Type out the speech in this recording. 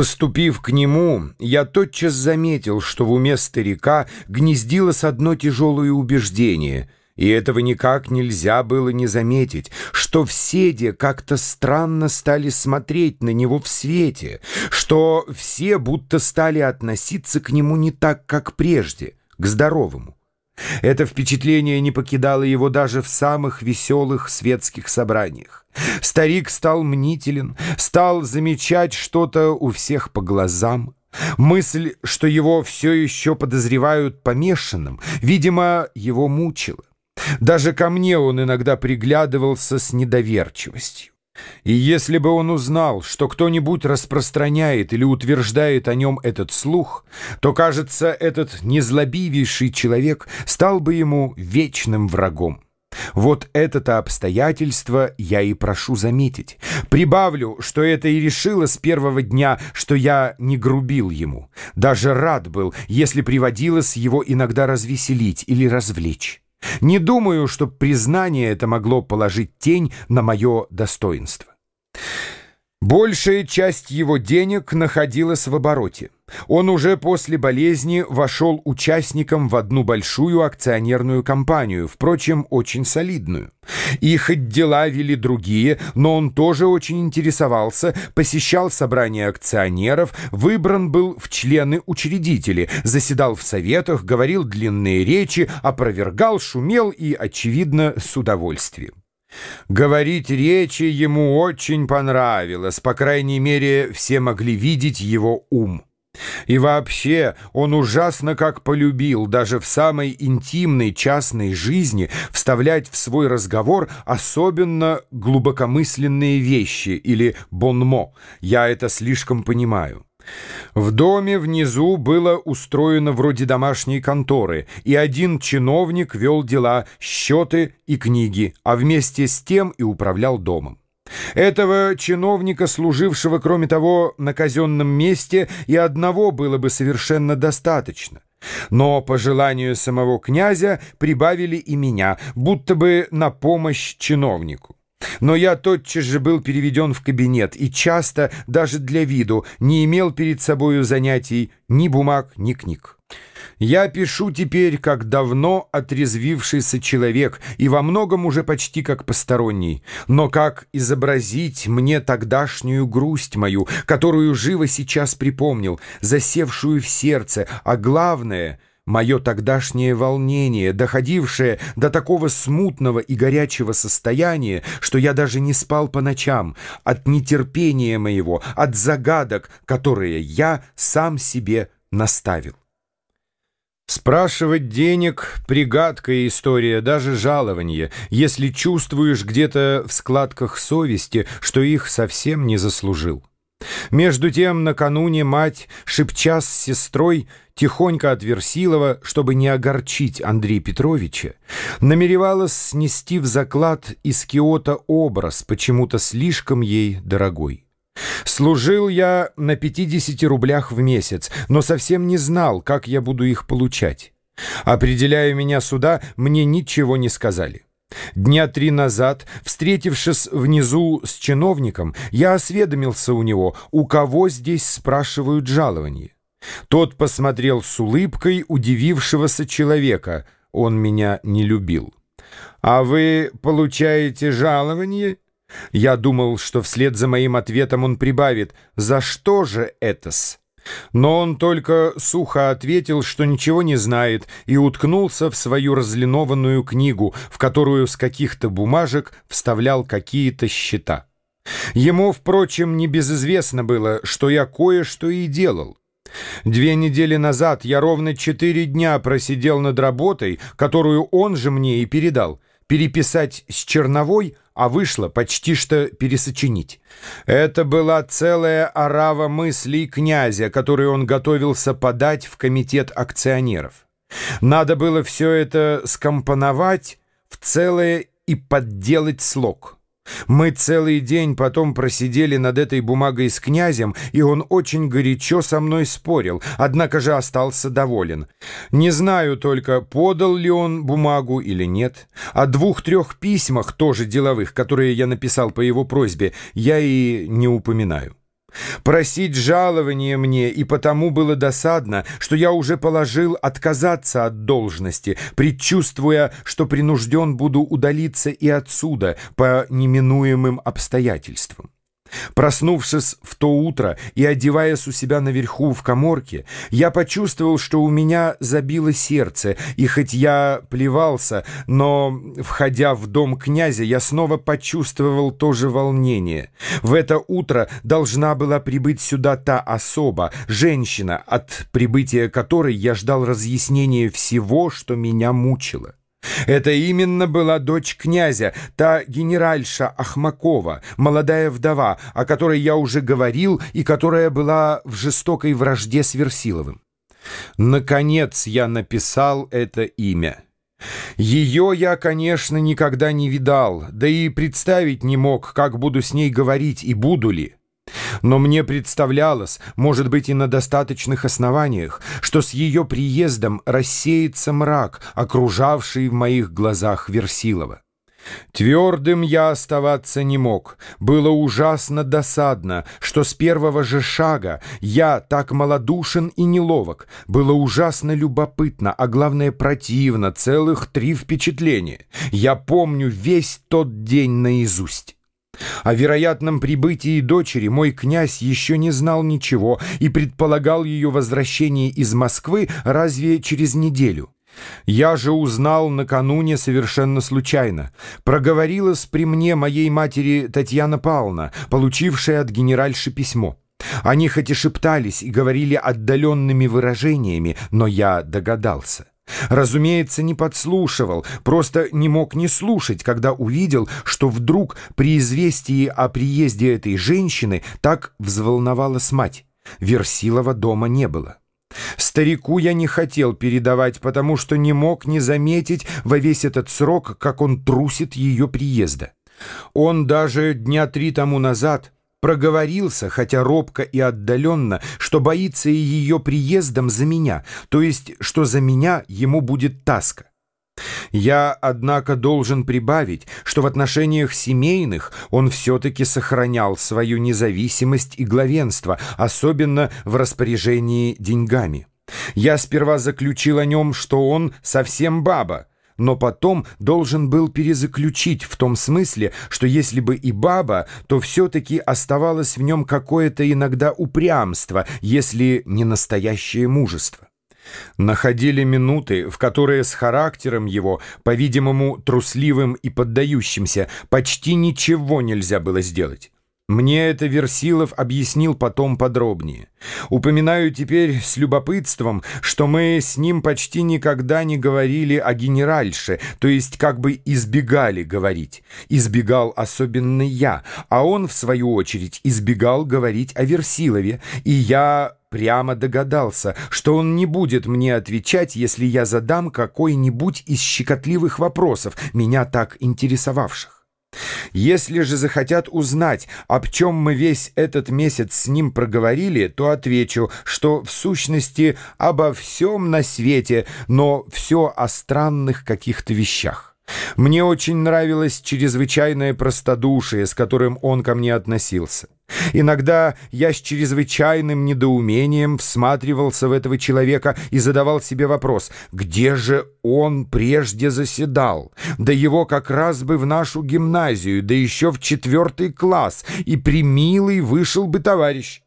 Поступив к нему, я тотчас заметил, что в уме старика гнездилось одно тяжелое убеждение, и этого никак нельзя было не заметить, что все де как-то странно стали смотреть на него в свете, что все будто стали относиться к нему не так, как прежде, к здоровому. Это впечатление не покидало его даже в самых веселых светских собраниях. Старик стал мнителен, стал замечать что-то у всех по глазам. Мысль, что его все еще подозревают помешанным, видимо, его мучила. Даже ко мне он иногда приглядывался с недоверчивостью. И если бы он узнал, что кто-нибудь распространяет или утверждает о нем этот слух, то, кажется, этот незлобивейший человек стал бы ему вечным врагом. Вот это-то обстоятельство я и прошу заметить. Прибавлю, что это и решило с первого дня, что я не грубил ему. Даже рад был, если приводилось его иногда развеселить или развлечь. Не думаю, что признание это могло положить тень на мое достоинство. Большая часть его денег находилась в обороте. Он уже после болезни вошел участником в одну большую акционерную компанию, впрочем, очень солидную. И хоть дела вели другие, но он тоже очень интересовался, посещал собрания акционеров, выбран был в члены-учредители, заседал в советах, говорил длинные речи, опровергал, шумел и, очевидно, с удовольствием. Говорить речи ему очень понравилось, по крайней мере, все могли видеть его ум. И вообще он ужасно как полюбил даже в самой интимной частной жизни вставлять в свой разговор особенно глубокомысленные вещи или бонмо. Я это слишком понимаю. В доме внизу было устроено вроде домашней конторы, и один чиновник вел дела, счеты и книги, а вместе с тем и управлял домом. Этого чиновника, служившего, кроме того, на казенном месте, и одного было бы совершенно достаточно. Но по желанию самого князя прибавили и меня, будто бы на помощь чиновнику. Но я тотчас же был переведен в кабинет и часто, даже для виду, не имел перед собою занятий ни бумаг, ни книг. Я пишу теперь, как давно отрезвившийся человек, и во многом уже почти как посторонний. Но как изобразить мне тогдашнюю грусть мою, которую живо сейчас припомнил, засевшую в сердце, а главное — Мое тогдашнее волнение, доходившее до такого смутного и горячего состояния, что я даже не спал по ночам, от нетерпения моего, от загадок, которые я сам себе наставил. Спрашивать денег — пригадкая история, даже жалование, если чувствуешь где-то в складках совести, что их совсем не заслужил. Между тем, накануне мать, шепча с сестрой, тихонько от Версилова, чтобы не огорчить Андрея Петровича, намеревалась снести в заклад из Киота образ, почему-то слишком ей дорогой. Служил я на 50 рублях в месяц, но совсем не знал, как я буду их получать. Определяя меня сюда, мне ничего не сказали. Дня три назад, встретившись внизу с чиновником, я осведомился у него, у кого здесь спрашивают жалование. Тот посмотрел с улыбкой удивившегося человека. Он меня не любил. «А вы получаете жалование?» Я думал, что вслед за моим ответом он прибавит «За что же это-с?» Но он только сухо ответил, что ничего не знает, и уткнулся в свою разлинованную книгу, в которую с каких-то бумажек вставлял какие-то счета. Ему, впрочем, не безызвестно было, что я кое-что и делал. Две недели назад я ровно четыре дня просидел над работой, которую он же мне и передал, переписать с черновой а вышло почти что пересочинить. Это была целая орава мыслей князя, которую он готовился подать в комитет акционеров. Надо было все это скомпоновать в целое и подделать слог. Мы целый день потом просидели над этой бумагой с князем, и он очень горячо со мной спорил, однако же остался доволен. Не знаю только, подал ли он бумагу или нет. О двух-трех письмах, тоже деловых, которые я написал по его просьбе, я и не упоминаю. Просить жалования мне и потому было досадно, что я уже положил отказаться от должности, предчувствуя, что принужден буду удалиться и отсюда по неминуемым обстоятельствам. Проснувшись в то утро и одеваясь у себя наверху в коморке, я почувствовал, что у меня забило сердце, и хоть я плевался, но, входя в дом князя, я снова почувствовал то же волнение. В это утро должна была прибыть сюда та особа, женщина, от прибытия которой я ждал разъяснения всего, что меня мучило. Это именно была дочь князя, та генеральша Ахмакова, молодая вдова, о которой я уже говорил и которая была в жестокой вражде с Версиловым. Наконец я написал это имя. Ее я, конечно, никогда не видал, да и представить не мог, как буду с ней говорить и буду ли. Но мне представлялось, может быть и на достаточных основаниях, что с ее приездом рассеется мрак, окружавший в моих глазах Версилова. Твердым я оставаться не мог. Было ужасно досадно, что с первого же шага я так малодушен и неловок. Было ужасно любопытно, а главное противно, целых три впечатления. Я помню весь тот день наизусть. О вероятном прибытии дочери мой князь еще не знал ничего и предполагал ее возвращение из Москвы разве через неделю. Я же узнал накануне совершенно случайно. Проговорилась при мне моей матери Татьяна Павловна, получившая от генеральши письмо. Они хоть и шептались и говорили отдаленными выражениями, но я догадался. Разумеется, не подслушивал, просто не мог не слушать, когда увидел, что вдруг при известии о приезде этой женщины так взволновалась мать. Версилова дома не было. Старику я не хотел передавать, потому что не мог не заметить во весь этот срок, как он трусит ее приезда. Он даже дня три тому назад проговорился, хотя робко и отдаленно, что боится и ее приездом за меня, то есть, что за меня ему будет таска. Я, однако, должен прибавить, что в отношениях семейных он все-таки сохранял свою независимость и главенство, особенно в распоряжении деньгами. Я сперва заключил о нем, что он совсем баба, но потом должен был перезаключить в том смысле, что если бы и баба, то все-таки оставалось в нем какое-то иногда упрямство, если не настоящее мужество. Находили минуты, в которые с характером его, по-видимому, трусливым и поддающимся, почти ничего нельзя было сделать. Мне это Версилов объяснил потом подробнее. Упоминаю теперь с любопытством, что мы с ним почти никогда не говорили о генеральше, то есть как бы избегали говорить. Избегал особенно я, а он, в свою очередь, избегал говорить о Версилове, и я прямо догадался, что он не будет мне отвечать, если я задам какой-нибудь из щекотливых вопросов, меня так интересовавших. Если же захотят узнать, об чем мы весь этот месяц с ним проговорили, то отвечу, что в сущности обо всем на свете, но все о странных каких-то вещах. Мне очень нравилось чрезвычайное простодушие, с которым он ко мне относился. Иногда я с чрезвычайным недоумением всматривался в этого человека и задавал себе вопрос, где же он прежде заседал? Да его как раз бы в нашу гимназию, да еще в четвертый класс, и примилый вышел бы товарищ.